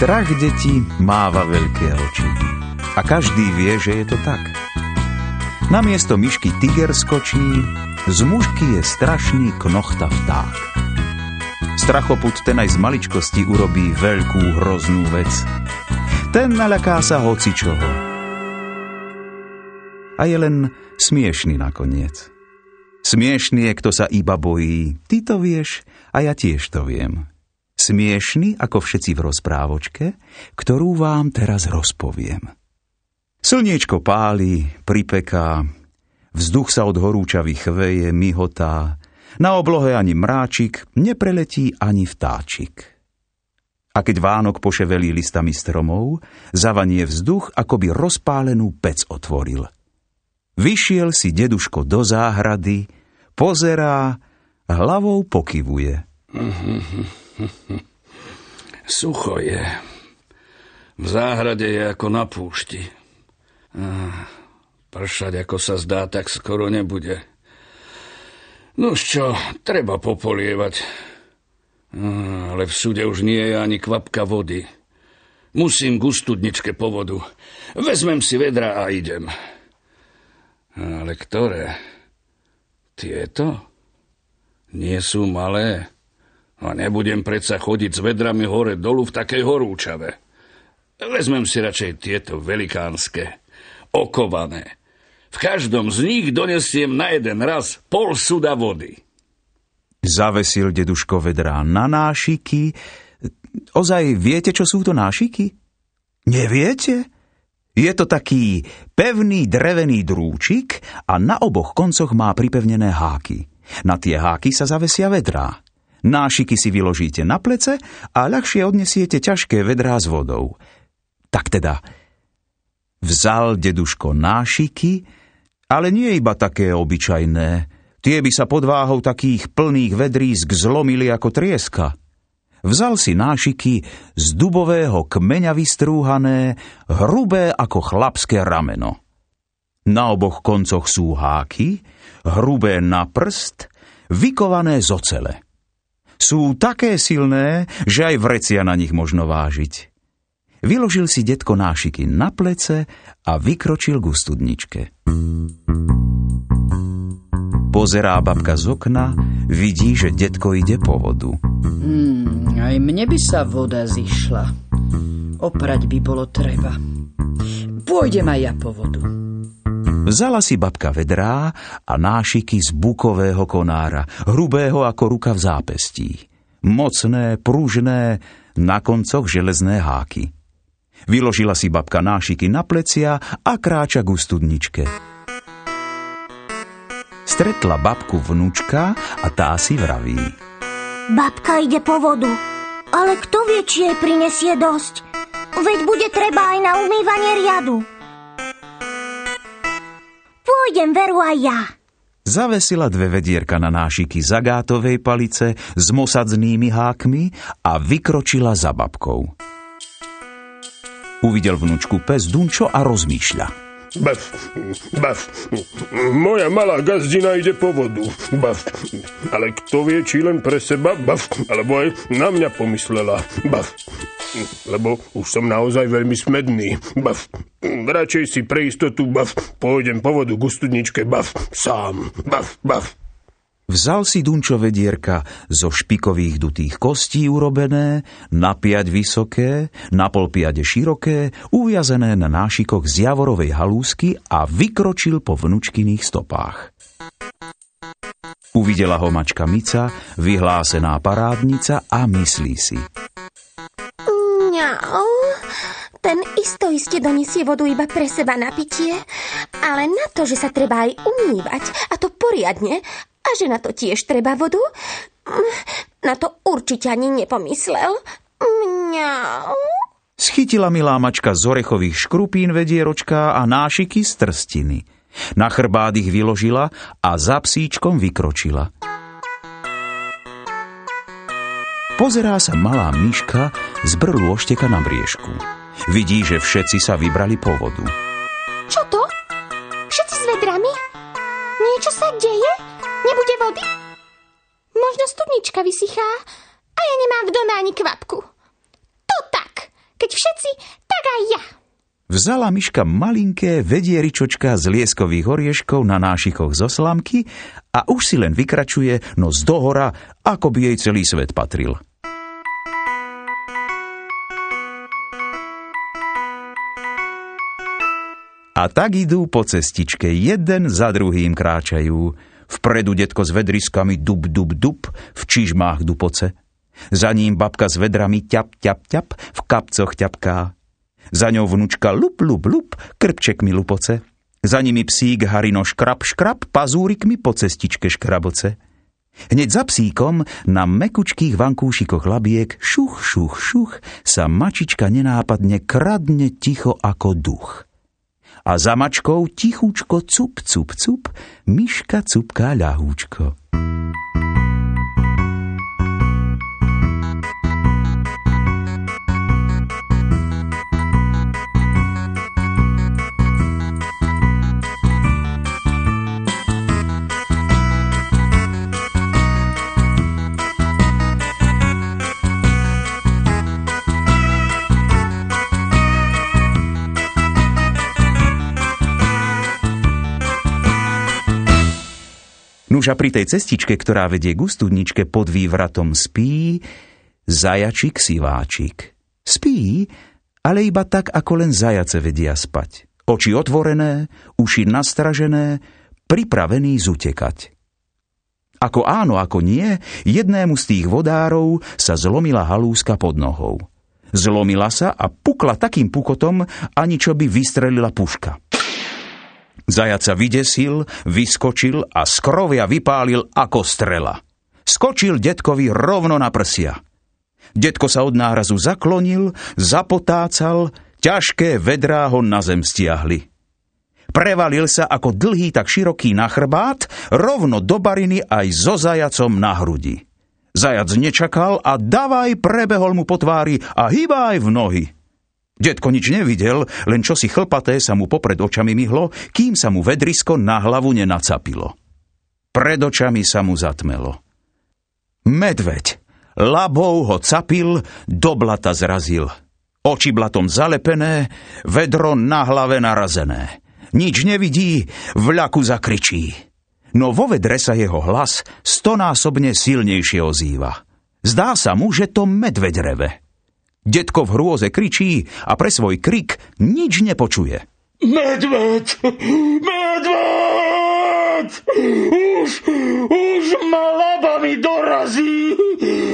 Strach detí máva veľké oči. A každý vie, že je to tak. Na miesto myšky tiger skočí, z mužky je strašný knochta vták. Strachoput ten aj z maličkosti urobí veľkú hroznú vec. Ten naľaká sa hocičoho. A je len smiešný nakoniec. Smiešný je, kto sa iba bojí. Ty to vieš a ja tiež to viem. Smiešný ako všetci v rozprávočke, ktorú vám teraz rozpoviem. Slniečko páli, pripeká, vzduch sa od horúčavy chveje, myhotá, na oblohe ani mráčik, nepreletí ani vtáčik. A keď Vánok poševelí listami stromov, zavanie vzduch, ako by rozpálenú pec otvoril. Vyšiel si deduško do záhrady, pozerá, hlavou pokyvuje. Sucho je. V záhrade je ako na púšti. Pršať, ako sa zdá, tak skoro nebude. No čo, treba popolievať. Ale v súde už nie je ani kvapka vody. Musím k studničke po vodu. Vezmem si vedra a idem. Ale ktoré? Tieto? Nie sú malé. A nebudem predsa chodiť s vedrami hore dolu v takej horúčave. Vezmem si radšej tieto velikánske okované. V každom z nich donesiem na jeden raz pol suda vody. Zavesil deduško vedrá na nášiky. Ozaj viete, čo sú to nášiky? Neviete? Je to taký pevný drevený drúčik a na oboch koncoch má pripevnené háky. Na tie háky sa zavesia vedrá. Nášiky si vyložíte na plece a ľahšie odnesiete ťažké vedrá s vodou. Tak teda, Vzal deduško nášiky, ale nie iba také obyčajné. Tie by sa pod váhou takých plných vedrísk zlomili ako trieska. Vzal si nášiky z dubového kmeňa vystrúhané, hrubé ako chlapské rameno. Na oboch koncoch sú háky, hrubé na prst, vykované z ocele. Sú také silné, že aj vrecia na nich možno vážiť. Vyložil si detko nášiky na plece a vykročil k studničke. Pozerá babka z okna, vidí, že detko ide po vodu. Hmm, aj mne by sa voda zišla. Oprať by bolo treba. Pôjdem aj ja po vodu. Vzala si babka vedrá a nášiky z bukového konára, hrubého ako ruka v zápestí. Mocné, pružné, na koncoch železné háky. Vyložila si babka nášiky na plecia a kráča ku studničke. Stretla babku vnúčka a tá si vraví. Babka ide po vodu, ale kto vie, či jej prinesie dosť? Veď bude treba aj na umývanie riadu. Pôjdem veru aj ja. Zavesila dve vedierka na nášiky zagátovej palice s mosadznými hákmi a vykročila za babkou. Uvidel vnúčku pes Dunčo a rozmýšľa. Baf, baf, moja malá gazdina ide po vodu. Baf, ale kto vie, či len pre seba, baf, alebo aj na mňa pomyslela. Baf, lebo už som naozaj veľmi smedný. Baf, radšej si pre istotu, baf, pôjdem po vodu k studničke, baf, sám. Baf, baf. Vzal si Dunčo vedierka zo špikových dutých kostí urobené, na piať vysoké, na pol piade široké, uviazené na nášikoch z javorovej halúsky a vykročil po vnučkyných stopách. Uvidela ho mačka Mica, vyhlásená parádnica a myslí si. Mňau, ten isto iste donesie vodu iba pre seba na pitie, ale na to, že sa treba aj umývať, a to poriadne, a že na to tiež treba vodu? Na to určite ani nepomyslel. Mňau. Schytila milá mačka z orechových škrupín vedieročka a nášiky z trstiny. Na chrbát ich vyložila a za psíčkom vykročila. Pozerá sa malá myška z brlu ošteka na briežku. Vidí, že všetci sa vybrali po vodu. Čo to? Všetci s vedrami? Niečo sa deje? Nebude vody? Možno studnička vysychá a ja nemám v dome ani kvapku. To tak! keď všetci, tak aj ja. Vzala myška malinké vedieričočka z lieskových orieškov na nášikoch zo slamky a už si len vykračuje nos dohora, ako by jej celý svet patril. A tak idú po cestičke, jeden za druhým kráčajú. Vpredu detko s vedriskami dub, dub, dub, v čižmách dupoce. Za ním babka s vedrami ťap, ťap, ťap, v kapcoch ťapká. Za ňou vnučka lup, lup, lup, krpčekmi lupoce. Za nimi psík Harino škrap, škrap, pazúrikmi po cestičke škraboce. Hneď za psíkom na mekučkých vankúšikoch labiek šuch, šuch, šuch sa mačička nenápadne kradne ticho ako duch. A za mačkou tichúčko cup, cup, cup, myška cupká ľahúčko. Nuž a pri tej cestičke, ktorá vedie k studničke pod vývratom spí, zajačik siváčik. Spí, ale iba tak, ako len zajace vedia spať. Oči otvorené, uši nastražené, pripravený zutekať. Ako áno, ako nie, jednému z tých vodárov sa zlomila halúska pod nohou. Zlomila sa a pukla takým pukotom, ani čo by vystrelila puška. Zajac vydesil, vyskočil a z krovia vypálil ako strela. Skočil detkovi rovno na prsia. Detko sa od nárazu zaklonil, zapotácal, ťažké vedrá ho na zem stiahli. Prevalil sa ako dlhý, tak široký na chrbát, rovno do bariny aj so zajacom na hrudi. Zajac nečakal a davaj prebehol mu po tvári a hýba aj v nohy. Detko nič nevidel, len čo si chlpaté sa mu popred očami myhlo, kým sa mu vedrisko na hlavu nenacapilo. Pred očami sa mu zatmelo. Medveď, labou ho capil, do blata zrazil. Oči blatom zalepené, vedro na hlave narazené. Nič nevidí, v ľaku zakričí. No vo vedre sa jeho hlas stonásobne silnejšie ozýva. Zdá sa mu, že to medveď reve. Detko v hrôze kričí a pre svoj krik nič nepočuje. Medveď! Medveď! Už, už ma labami dorazí!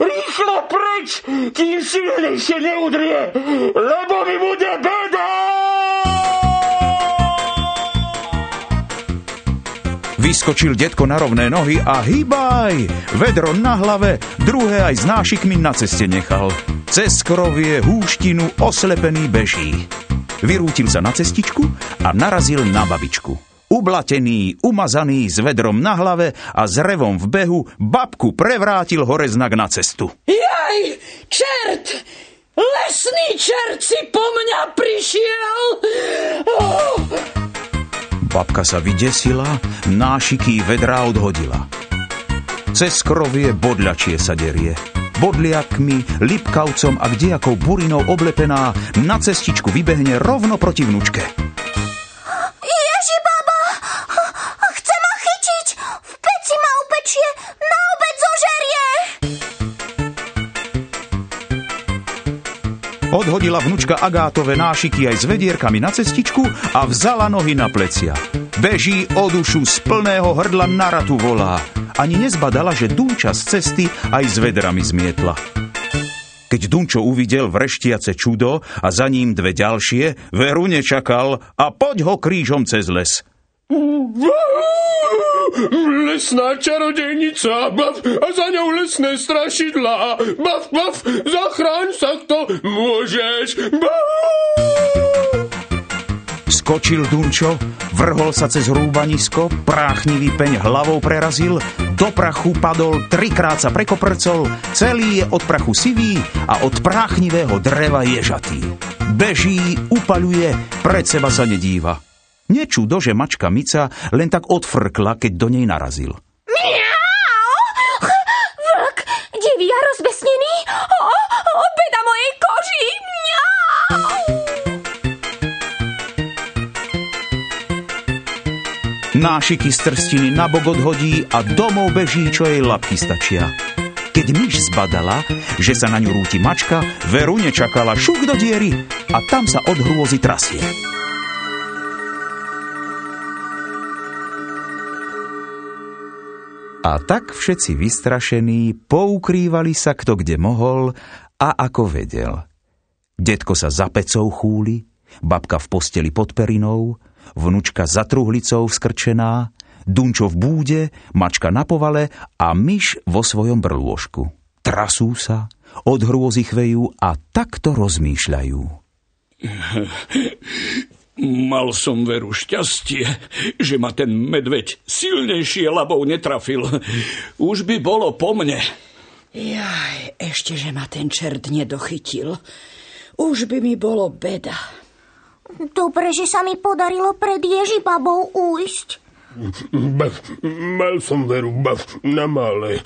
Rýchlo preč, kým silnejšie neudrie, lebo mi bude beda! Vyskočil detko na rovné nohy a hýbaj! Vedro na hlave, druhé aj s nášikmi na ceste nechal. Cez krovie húštinu oslepený beží. Vyrútil sa na cestičku a narazil na babičku. Ublatený, umazaný, s vedrom na hlave a s revom v behu, babku prevrátil hore znak na cestu. Jaj, čert! Lesný čert si po mňa prišiel! Oh! Babka sa vydesila, nášiky vedrá odhodila. Cez krovie bodľačie sa derie. Bodliakmi, lipkavcom a kdejakou burinou oblepená na cestičku vybehne rovno proti vnučke. Odhodila vnučka Agátové nášiky aj s vedierkami na cestičku a vzala nohy na plecia. Beží o dušu z plného hrdla naratu volá. Ani nezbadala, že Dunča z cesty aj s vedrami zmietla. Keď Dunčo uvidel vreštiace čudo a za ním dve ďalšie, veru nečakal a poď ho krížom cez les. Lesná čarodejnica, bav, a za ňou lesné strašidlá. Bav, bav, zachráň sa, kto môžeš. Bav! Skočil Dunčo, vrhol sa cez rúbanisko, práchnivý peň hlavou prerazil, do prachu padol, trikrát sa prekoprcol, celý je od prachu sivý a od práchnivého dreva ježatý. Beží, upaľuje, pred seba sa nedíva. Nečudo, že mačka Mica len tak odfrkla, keď do nej narazil. Miau! Vlk, divý a rozbesnený, o, obeda mojej koži! Nášiky z trstiny na bok odhodí a domov beží, čo jej labky stačia. Keď myš zbadala, že sa na ňu rúti mačka, Veru nečakala šuk do diery a tam sa od hrôzy trasie. A tak všetci vystrašení poukrývali sa kto kde mohol a ako vedel. Detko sa za pecou chúli, babka v posteli pod perinou, vnučka za truhlicou vskrčená, Dunčo v búde, mačka na povale a myš vo svojom brlôžku. Trasú sa, od hrôzy chvejú a takto rozmýšľajú. Mal som veru šťastie, že ma ten medveď silnejšie labou netrafil. Už by bolo po mne. Jaj, ešte, že ma ten čert nedochytil. Už by mi bolo beda. Dobre, že sa mi podarilo pred Ježibabou újsť. Bav, mal som veru, bav, na malé.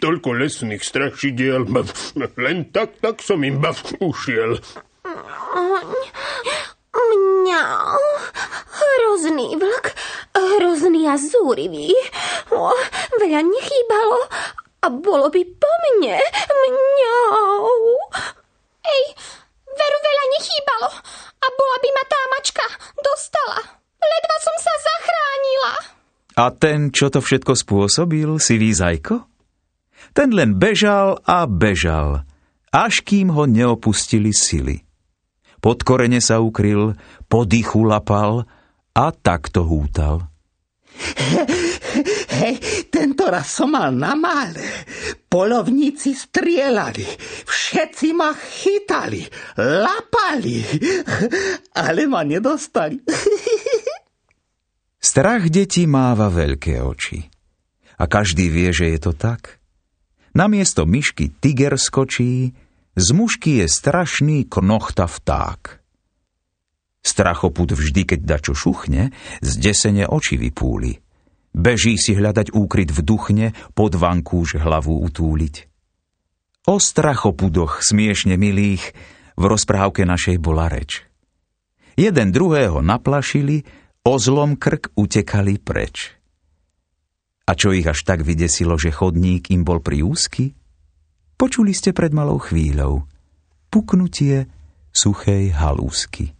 Toľko lesných strašidiel, bav. Len tak, tak som im, bav, ušiel. Mňa, hrozný vlk, hrozný a zúrivý. O, veľa nechýbalo a bolo by po mne. Mňau. Ej, veru veľa nechýbalo a bola by ma tá mačka dostala. Ledva som sa zachránila. A ten, čo to všetko spôsobil, si zajko? Ten len bežal a bežal, až kým ho neopustili sily. Pod korene sa ukryl, po dychu lapal a takto hútal. Hej, tento raz som mal na mále. Polovníci strielali, všetci ma chytali, lapali, ale ma nedostali. Strach detí máva veľké oči. A každý vie, že je to tak. Namiesto myšky tiger skočí, z mušky je strašný knochta vták. Strachoput vždy, keď dačo šuchne, zdesene oči vypúli. Beží si hľadať úkryt v duchne, pod vankúš hlavu utúliť. O strachopudoch smiešne milých v rozprávke našej bola reč. Jeden druhého naplašili, o zlom krk utekali preč. A čo ich až tak vydesilo, že chodník im bol pri úzky? Počuli ste pred malou chvíľou puknutie suchej halúsky.